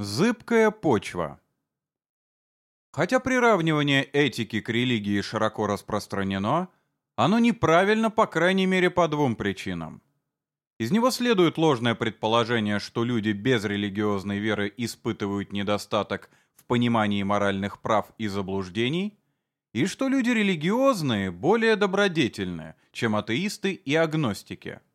Зыбкая почва. Хотя приравнивание этики к религии широко распространено, оно неправильно по крайней мере по двум причинам. Из него следует ложное предположение, что люди без религиозной веры испытывают недостаток в понимании моральных прав и заблуждений, и что люди религиозные более добродетельны, чем атеисты и агностики –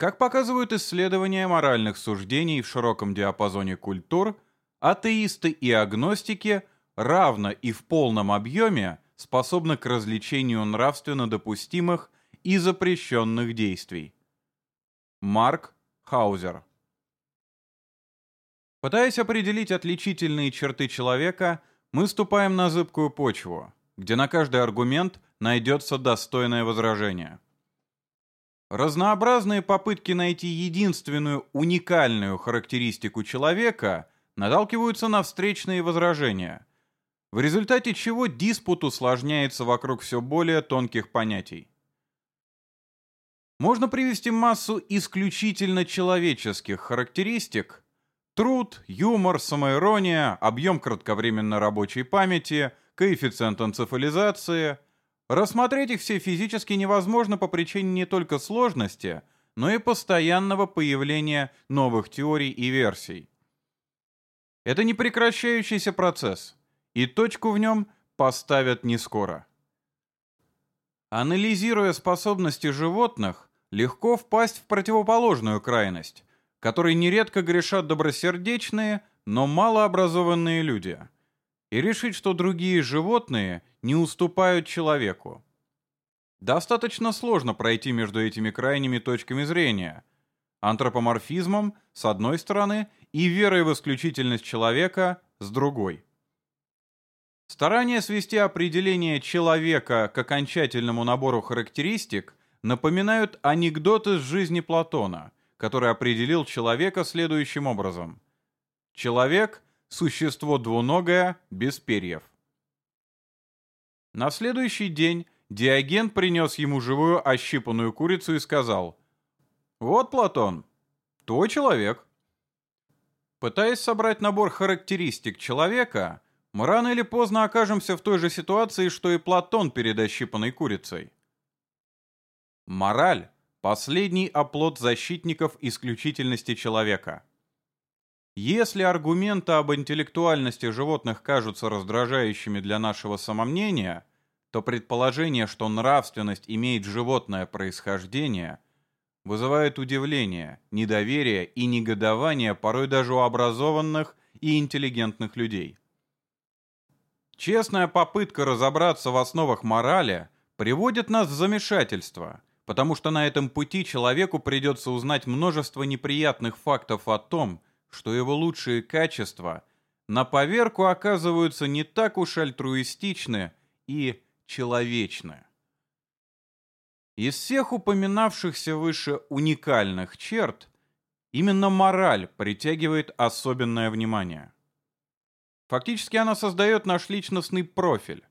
как показывают исследования моральных суждений в широком диапазоне культур, атеисты и агностики равно и в полном объеме способны к развлечению нравственно допустимых и запрещенных действий. Марк Хаузер Пытаясь определить отличительные черты человека, мы ступаем на зыбкую почву, где на каждый аргумент найдется достойное возражение – Разнообразные попытки найти единственную уникальную характеристику человека наталкиваются на встречные возражения, в результате чего диспут усложняется вокруг все более тонких понятий. Можно привести массу исключительно человеческих характеристик – труд, юмор, самоирония, объем кратковременной рабочей памяти, коэффициент энцефализации – Рассмотреть их все физически невозможно по причине не только сложности, но и постоянного появления новых теорий и версий. Это непрекращающийся процесс, и точку в нем поставят не скоро. Анализируя способности животных, легко впасть в противоположную крайность, которой нередко грешат добросердечные, но малообразованные люди – и решить, что другие животные не уступают человеку. Достаточно сложно пройти между этими крайними точками зрения. Антропоморфизмом, с одной стороны, и верой в исключительность человека, с другой. Старание свести определение человека к окончательному набору характеристик напоминают анекдот из жизни Платона, который определил человека следующим образом. Человек – Существо двуногое, без перьев. На следующий день Диоген принес ему живую ощипанную курицу и сказал, «Вот, Платон, твой человек». Пытаясь собрать набор характеристик человека, мы рано или поздно окажемся в той же ситуации, что и Платон перед ощипанной курицей. Мораль – последний оплот защитников исключительности человека – если аргументы об интеллектуальности животных кажутся раздражающими для нашего самомнения, то предположение, что нравственность имеет животное происхождение, вызывает удивление, недоверие и негодование порой даже у образованных и интеллигентных людей. Честная попытка разобраться в основах морали приводит нас в замешательство, потому что на этом пути человеку придется узнать множество неприятных фактов о том, что его лучшие качества на поверку оказываются не так уж альтруистичны и человечны. Из всех упоминавшихся выше уникальных черт именно мораль притягивает особенное внимание. Фактически она создает наш личностный профиль.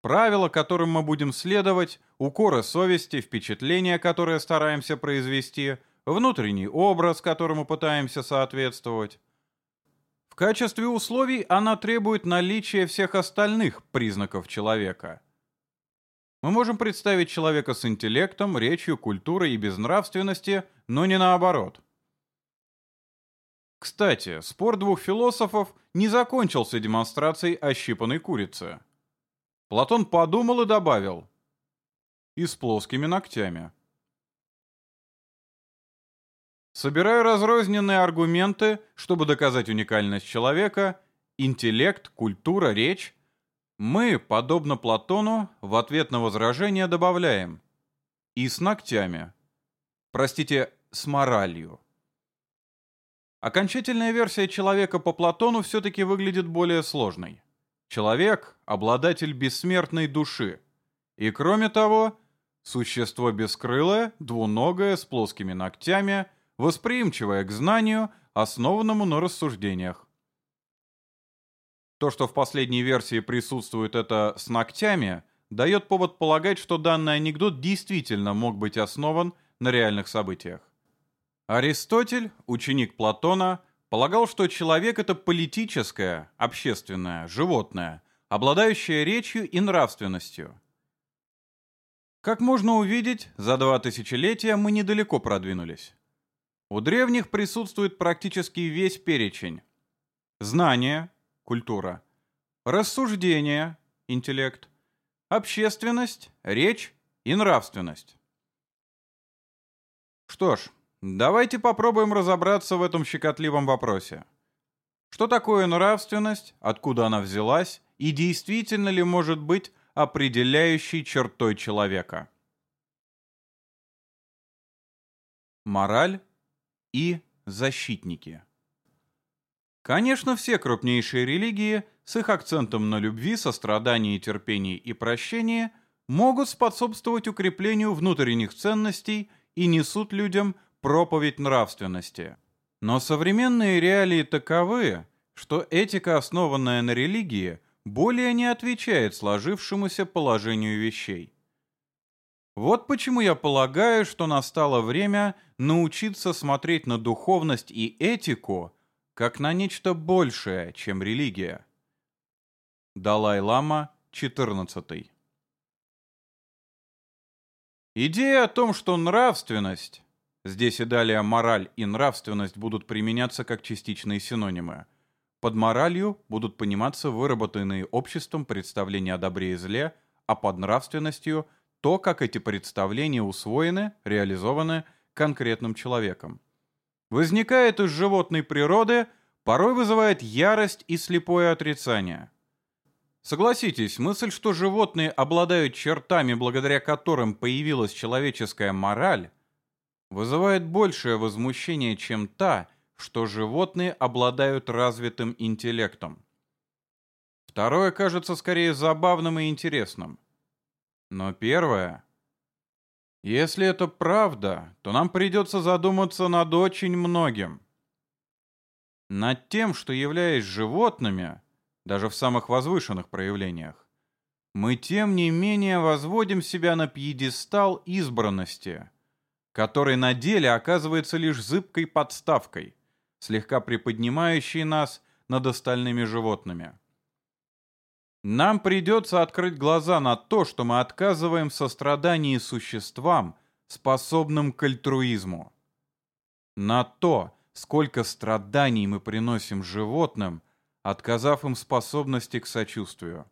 Правила, которым мы будем следовать, укоры совести, впечатления, которые стараемся произвести – внутренний образ, которому пытаемся соответствовать. В качестве условий она требует наличия всех остальных признаков человека. Мы можем представить человека с интеллектом, речью, культурой и безнравственности, но не наоборот. Кстати, спор двух философов не закончился демонстрацией ощипанной курицы. Платон подумал и добавил. И с плоскими ногтями. Собирая разрозненные аргументы, чтобы доказать уникальность человека, интеллект, культура, речь, мы, подобно Платону, в ответ на возражение добавляем «и с ногтями». Простите, с моралью. Окончательная версия человека по Платону все-таки выглядит более сложной. Человек – обладатель бессмертной души. И кроме того, существо бескрылое, двуногое, с плоскими ногтями – восприимчивая к знанию, основанному на рассуждениях. То, что в последней версии присутствует это с ногтями, дает повод полагать, что данный анекдот действительно мог быть основан на реальных событиях. Аристотель, ученик Платона, полагал, что человек — это политическое, общественное, животное, обладающее речью и нравственностью. Как можно увидеть, за два тысячелетия мы недалеко продвинулись. У древних присутствует практически весь перечень. Знание – культура. Рассуждение – интеллект. Общественность, речь и нравственность. Что ж, давайте попробуем разобраться в этом щекотливом вопросе. Что такое нравственность, откуда она взялась и действительно ли может быть определяющей чертой человека? Мораль и защитники. Конечно, все крупнейшие религии с их акцентом на любви, сострадании, терпении и прощении могут способствовать укреплению внутренних ценностей и несут людям проповедь нравственности. Но современные реалии таковы, что этика, основанная на религии, более не отвечает сложившемуся положению вещей. Вот почему я полагаю, что настало время научиться смотреть на духовность и этику как на нечто большее, чем религия. Далай-лама, 14. Идея о том, что нравственность, здесь и далее мораль и нравственность будут применяться как частичные синонимы, под моралью будут пониматься выработанные обществом представления о добре и зле, а под нравственностью – то, как эти представления усвоены, реализованы конкретным человеком. Возникает из животной природы, порой вызывает ярость и слепое отрицание – Согласитесь, мысль, что животные обладают чертами, благодаря которым появилась человеческая мораль, вызывает большее возмущение, чем та, что животные обладают развитым интеллектом. Второе кажется скорее забавным и интересным. Но первое... Если это правда, то нам придется задуматься над очень многим. Над тем, что, являясь животными, даже в самых возвышенных проявлениях, мы тем не менее возводим себя на пьедестал избранности, который на деле оказывается лишь зыбкой подставкой, слегка приподнимающей нас над остальными животными. Нам придется открыть глаза на то, что мы отказываем в сострадании существам, способным к альтруизму. На то, сколько страданий мы приносим животным, отказав им способности к сочувствию.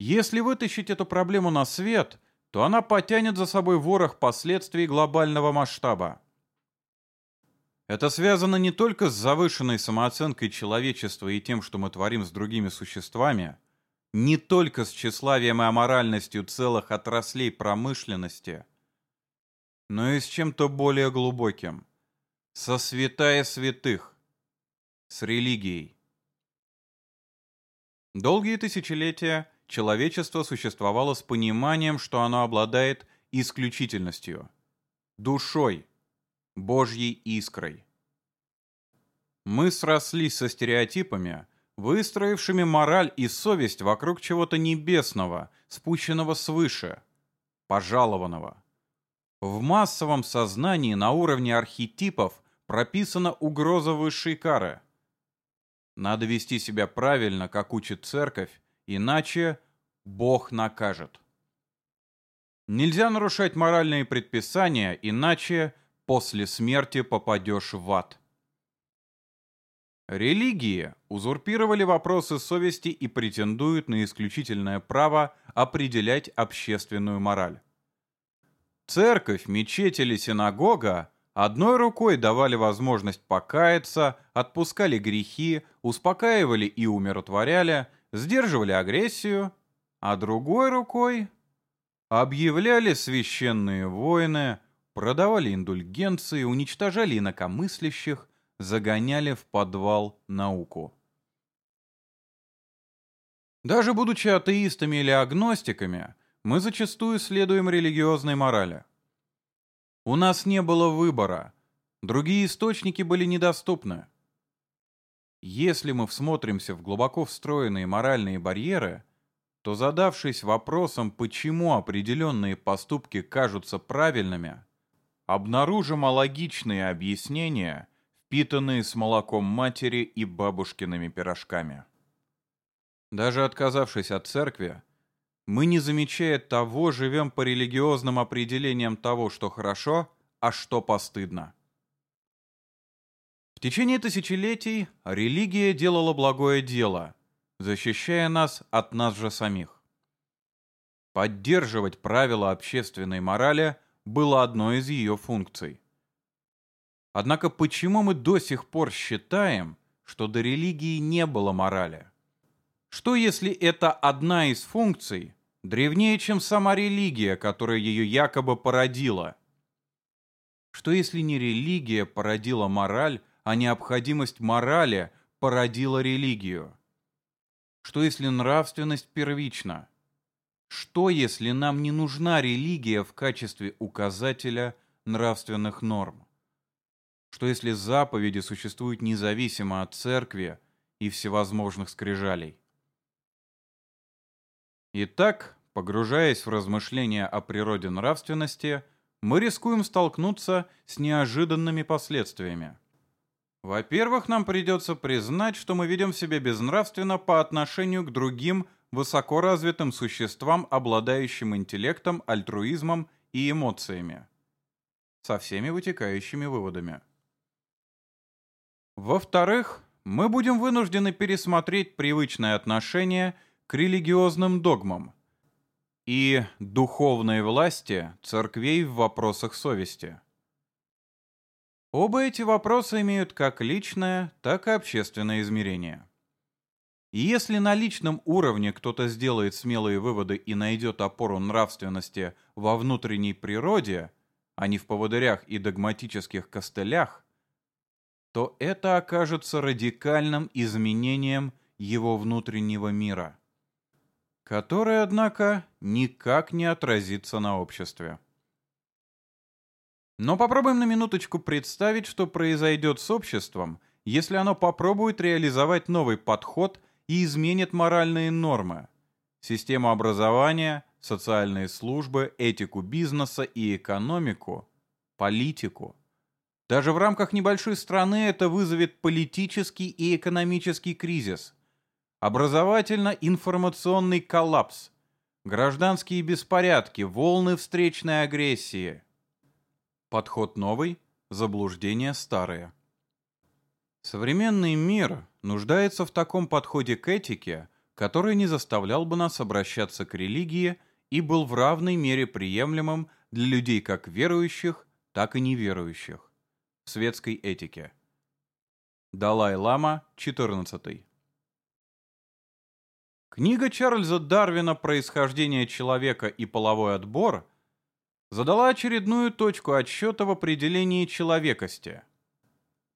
Если вытащить эту проблему на свет, то она потянет за собой ворох последствий глобального масштаба. Это связано не только с завышенной самооценкой человечества и тем, что мы творим с другими существами, не только с тщеславием и аморальностью целых отраслей промышленности, но и с чем-то более глубоким, со святая святых, с религией. Долгие тысячелетия человечество существовало с пониманием, что оно обладает исключительностью, душой, Божьей искрой. Мы срослись со стереотипами, выстроившими мораль и совесть вокруг чего-то небесного, спущенного свыше, пожалованного. В массовом сознании на уровне архетипов прописана угроза высшей кары. Надо вести себя правильно, как учит церковь, иначе Бог накажет. Нельзя нарушать моральные предписания, иначе после смерти попадешь в ад. Религии узурпировали вопросы совести и претендуют на исключительное право определять общественную мораль. Церковь, мечеть или синагога Одной рукой давали возможность покаяться, отпускали грехи, успокаивали и умиротворяли, сдерживали агрессию, а другой рукой объявляли священные войны, продавали индульгенции, уничтожали инакомыслящих, загоняли в подвал науку. Даже будучи атеистами или агностиками, мы зачастую следуем религиозной морали – у нас не было выбора. Другие источники были недоступны. Если мы всмотримся в глубоко встроенные моральные барьеры, то задавшись вопросом, почему определенные поступки кажутся правильными, обнаружим алогичные объяснения, впитанные с молоком матери и бабушкиными пирожками. Даже отказавшись от церкви, мы, не замечая того, живем по религиозным определениям того, что хорошо, а что постыдно. В течение тысячелетий религия делала благое дело, защищая нас от нас же самих. Поддерживать правила общественной морали было одной из ее функций. Однако почему мы до сих пор считаем, что до религии не было морали? Что если это одна из функций, древнее, чем сама религия, которая ее якобы породила? Что если не религия породила мораль, а необходимость морали породила религию? Что если нравственность первична? Что если нам не нужна религия в качестве указателя нравственных норм? Что если заповеди существуют независимо от церкви и всевозможных скрижалей? Итак, погружаясь в размышления о природе нравственности, мы рискуем столкнуться с неожиданными последствиями. Во-первых, нам придется признать, что мы ведем себя безнравственно по отношению к другим высокоразвитым существам, обладающим интеллектом, альтруизмом и эмоциями. Со всеми вытекающими выводами. Во-вторых, мы будем вынуждены пересмотреть привычное отношение к религиозным догмам и духовной власти церквей в вопросах совести. Оба эти вопроса имеют как личное, так и общественное измерение. И если на личном уровне кто-то сделает смелые выводы и найдет опору нравственности во внутренней природе, а не в поводырях и догматических костылях, то это окажется радикальным изменением его внутреннего мира, которое, однако, никак не отразится на обществе. Но попробуем на минуточку представить, что произойдет с обществом, если оно попробует реализовать новый подход и изменит моральные нормы, систему образования, социальные службы, этику бизнеса и экономику, политику. Даже в рамках небольшой страны это вызовет политический и экономический кризис, образовательно-информационный коллапс, гражданские беспорядки, волны встречной агрессии – Подход новый, заблуждения старые. Современный мир нуждается в таком подходе к этике, который не заставлял бы нас обращаться к религии и был в равной мере приемлемым для людей как верующих, так и неверующих. В светской этике. Далай-лама, 14. Книга Чарльза Дарвина «Происхождение человека и половой отбор» задала очередную точку отсчета в определении человекости.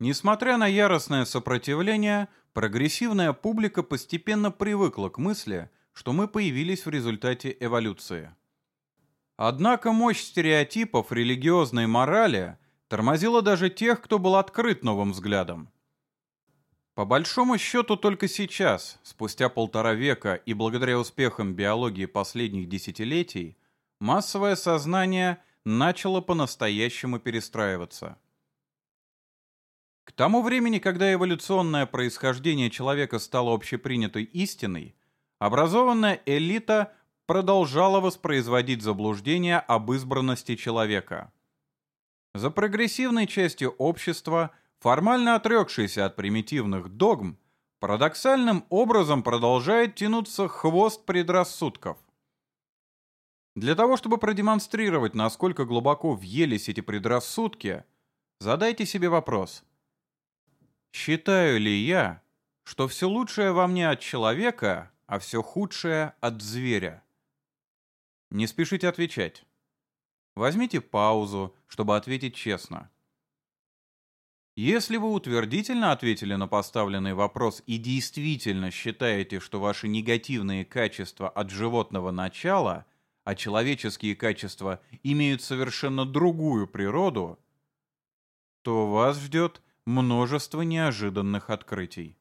Несмотря на яростное сопротивление, прогрессивная публика постепенно привыкла к мысли, что мы появились в результате эволюции. Однако мощь стереотипов религиозной морали тормозила даже тех, кто был открыт новым взглядом. По большому счету только сейчас, спустя полтора века и благодаря успехам биологии последних десятилетий, массовое сознание начало по-настоящему перестраиваться. Тому времени, когда эволюционное происхождение человека стало общепринятой истиной, образованная элита продолжала воспроизводить заблуждения об избранности человека. За прогрессивной частью общества, формально отрекшейся от примитивных догм, парадоксальным образом продолжает тянуться хвост предрассудков. Для того, чтобы продемонстрировать, насколько глубоко въелись эти предрассудки, задайте себе вопрос. Считаю ли я, что все лучшее во мне от человека, а все худшее от зверя? Не спешите отвечать. Возьмите паузу, чтобы ответить честно. Если вы утвердительно ответили на поставленный вопрос и действительно считаете, что ваши негативные качества от животного начала – а человеческие качества имеют совершенно другую природу, то вас ждет множество неожиданных открытий.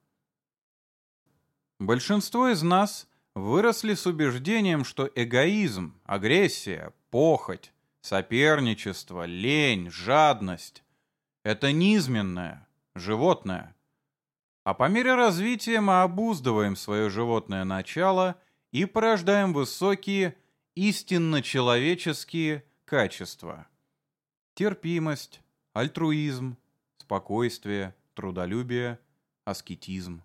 Большинство из нас выросли с убеждением, что эгоизм, агрессия, похоть, соперничество, лень, жадность — это низменное, животное. А по мере развития мы обуздываем свое животное начало и порождаем высокие, истинно человеческие качества. Терпимость, альтруизм, спокойствие, трудолюбие, аскетизм.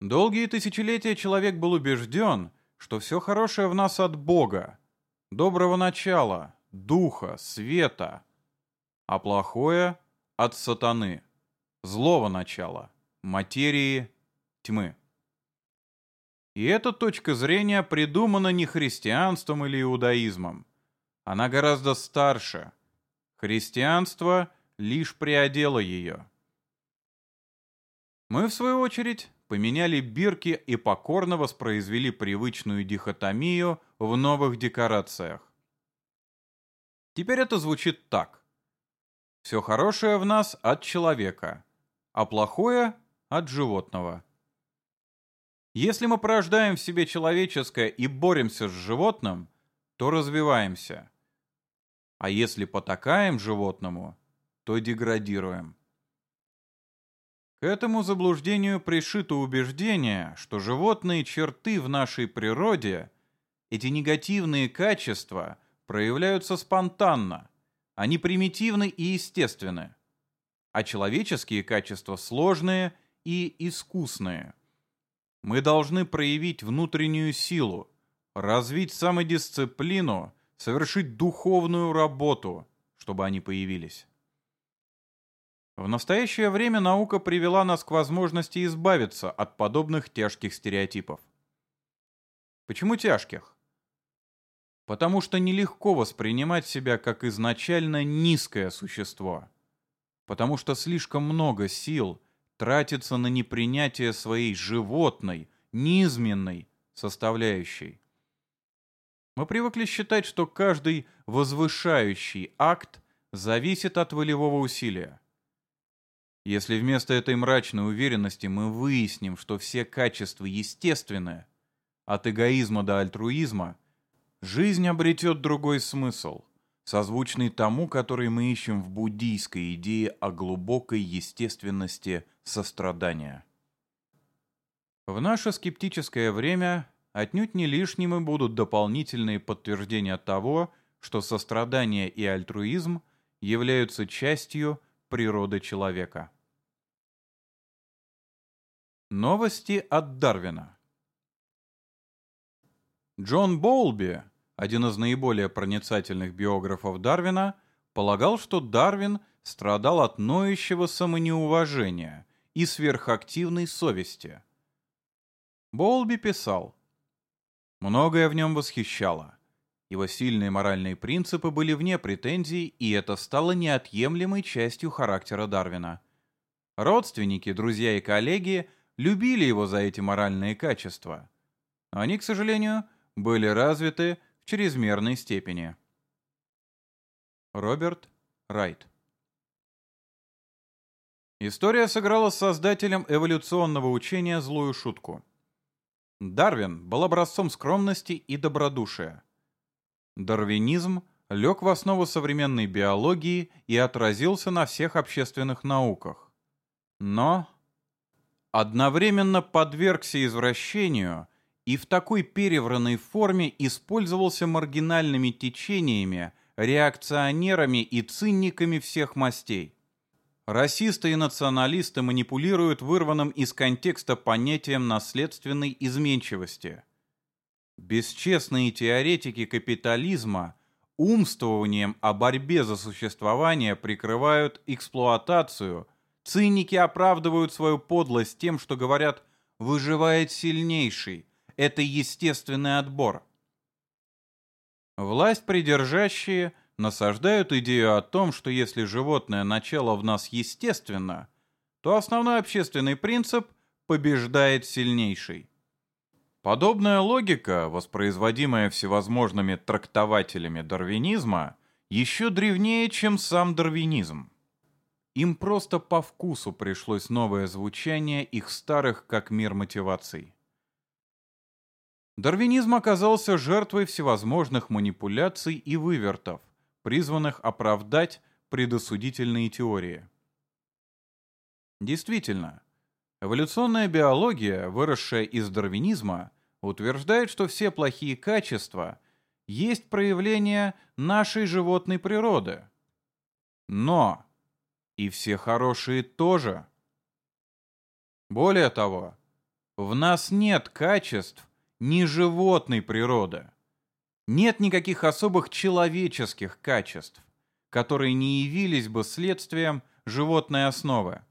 Долгие тысячелетия человек был убежден, что все хорошее в нас от Бога, доброго начала, духа, света, а плохое — от сатаны, злого начала, материи, тьмы. И эта точка зрения придумана не христианством или иудаизмом. Она гораздо старше. Христианство лишь приодело ее. Мы, в свою очередь, поменяли бирки и покорно воспроизвели привычную дихотомию в новых декорациях. Теперь это звучит так. Все хорошее в нас от человека, а плохое от животного. Если мы порождаем в себе человеческое и боремся с животным, то развиваемся. А если потакаем животному, то деградируем. К этому заблуждению пришито убеждение, что животные черты в нашей природе, эти негативные качества, проявляются спонтанно, они примитивны и естественны, а человеческие качества сложные и искусные. Мы должны проявить внутреннюю силу, развить самодисциплину, совершить духовную работу, чтобы они появились. В настоящее время наука привела нас к возможности избавиться от подобных тяжких стереотипов. Почему тяжких? Потому что нелегко воспринимать себя как изначально низкое существо. Потому что слишком много сил тратится на непринятие своей животной, низменной составляющей. Мы привыкли считать, что каждый возвышающий акт зависит от волевого усилия. Если вместо этой мрачной уверенности мы выясним, что все качества естественны, от эгоизма до альтруизма, жизнь обретет другой смысл, созвучный тому, который мы ищем в буддийской идее о глубокой естественности сострадания. В наше скептическое время отнюдь не лишними будут дополнительные подтверждения того, что сострадание и альтруизм являются частью природы человека. Новости от Дарвина. Джон Боулби, один из наиболее проницательных биографов Дарвина, полагал, что Дарвин страдал от ноющего самонеуважения и сверхактивной совести. Боулби писал, «Многое в нем восхищало. Его сильные моральные принципы были вне претензий, и это стало неотъемлемой частью характера Дарвина. Родственники, друзья и коллеги – любили его за эти моральные качества. Они, к сожалению, были развиты в чрезмерной степени. Роберт Райт История сыграла с создателем эволюционного учения злую шутку. Дарвин был образцом скромности и добродушия. Дарвинизм лег в основу современной биологии и отразился на всех общественных науках. Но одновременно подвергся извращению и в такой перевранной форме использовался маргинальными течениями, реакционерами и цинниками всех мастей. Расисты и националисты манипулируют вырванным из контекста понятием наследственной изменчивости. Бесчестные теоретики капитализма умствованием о борьбе за существование прикрывают эксплуатацию – Циники оправдывают свою подлость тем, что говорят «выживает сильнейший». Это естественный отбор. Власть придержащие насаждают идею о том, что если животное начало в нас естественно, то основной общественный принцип побеждает сильнейший. Подобная логика, воспроизводимая всевозможными трактователями дарвинизма, еще древнее, чем сам дарвинизм. Им просто по вкусу пришлось новое звучание их старых как мир мотиваций. Дарвинизм оказался жертвой всевозможных манипуляций и вывертов, призванных оправдать предосудительные теории. Действительно, эволюционная биология, выросшая из дарвинизма, утверждает, что все плохие качества есть проявление нашей животной природы. Но и все хорошие тоже. Более того, в нас нет качеств ни животной природы. Нет никаких особых человеческих качеств, которые не явились бы следствием животной основы.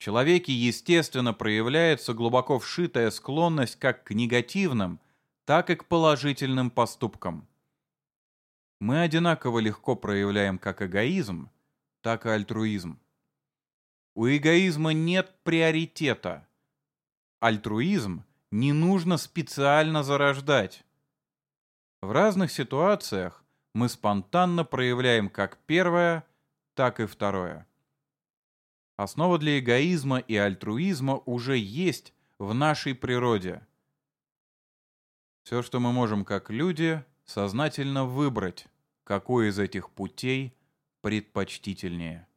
Человеке, естественно, проявляется глубоко вшитая склонность как к негативным, так и к положительным поступкам. Мы одинаково легко проявляем как эгоизм, так и альтруизм. У эгоизма нет приоритета. Альтруизм не нужно специально зарождать. В разных ситуациях мы спонтанно проявляем как первое, так и второе. Основа для эгоизма и альтруизма уже есть в нашей природе. Все, что мы можем как люди, сознательно выбрать, какой из этих путей предпочтительнее.